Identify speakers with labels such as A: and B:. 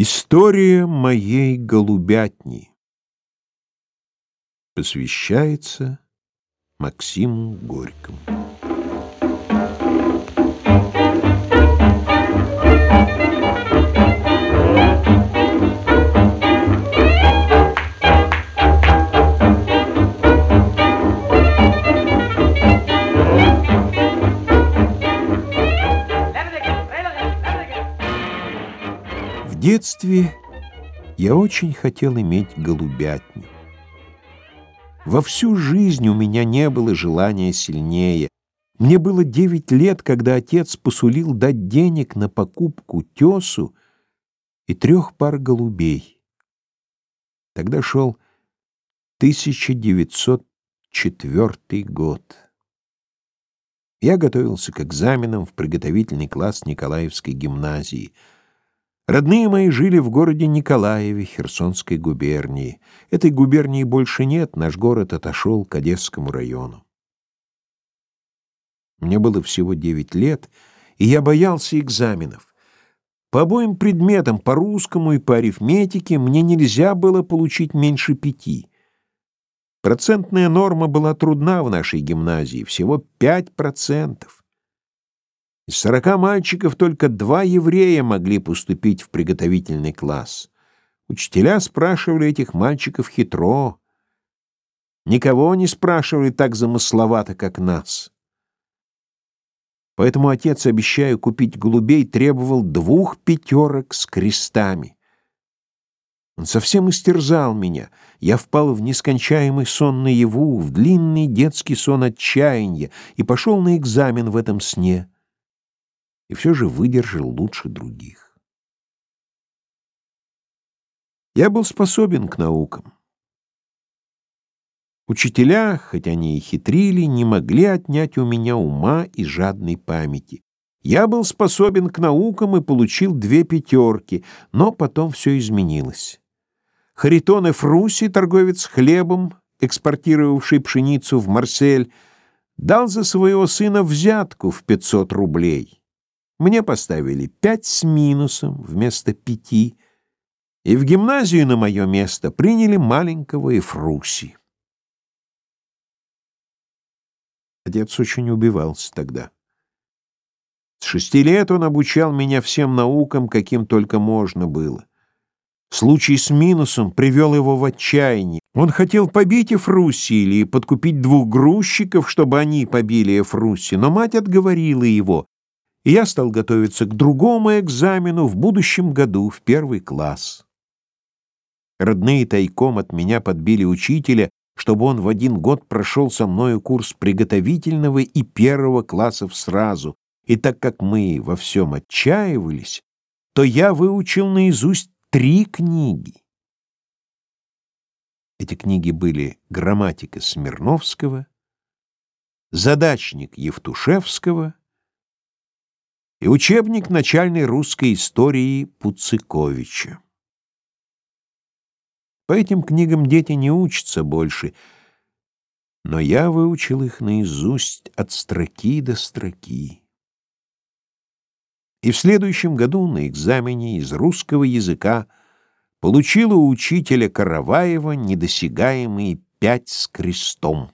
A: История моей голубятни посвящается Максиму Горькому. В детстве я очень хотел иметь голубятню. Во всю жизнь у меня не было желания сильнее. Мне было девять лет, когда отец посулил дать денег на покупку тесу и трех пар голубей. Тогда шел 1904 год. Я готовился к экзаменам в приготовительный класс Николаевской гимназии — Родные мои жили в городе Николаеве, Херсонской губернии. Этой губернии больше нет, наш город отошел к Одесскому району. Мне было всего девять лет, и я боялся экзаменов. По обоим предметам, по русскому и по арифметике, мне нельзя было получить меньше пяти. Процентная норма была трудна в нашей гимназии, всего пять процентов. Из сорока мальчиков только два еврея могли поступить в приготовительный класс. Учителя спрашивали этих мальчиков хитро. Никого не спрашивали так замысловато, как нас. Поэтому отец, обещая купить голубей, требовал двух пятерок с крестами. Он совсем истерзал меня. Я впал в нескончаемый сон наяву, в длинный детский сон отчаяния и пошел на экзамен в этом сне и все же выдержал лучше других. Я был способен к наукам. Учителя, хоть они и хитрили, не могли отнять у меня ума и жадной памяти. Я был способен к наукам и получил две пятерки, но потом все изменилось. Харитон Эфруси, торговец хлебом, экспортировавший пшеницу в Марсель, дал за своего сына взятку в 500 рублей. Мне поставили пять с минусом вместо пяти, и в гимназию на мое место приняли маленького Эфруси. Отец очень убивался тогда. С шести лет он обучал меня всем наукам, каким только можно было. Случай с минусом привел его в отчаяние. Он хотел побить Эфруси или подкупить двух грузчиков, чтобы они побили Эфруси, но мать отговорила его и я стал готовиться к другому экзамену в будущем году в первый класс. Родные тайком от меня подбили учителя, чтобы он в один год прошел со мною курс приготовительного и первого классов сразу, и так как мы во всем отчаивались, то я выучил наизусть три книги. Эти книги были «Грамматика Смирновского», «Задачник Евтушевского» и учебник начальной русской истории Пуциковича. По этим книгам дети не учатся больше, но я выучил их наизусть от строки до строки. И в следующем году на экзамене из русского языка получил у учителя Караваева недосягаемые пять с крестом.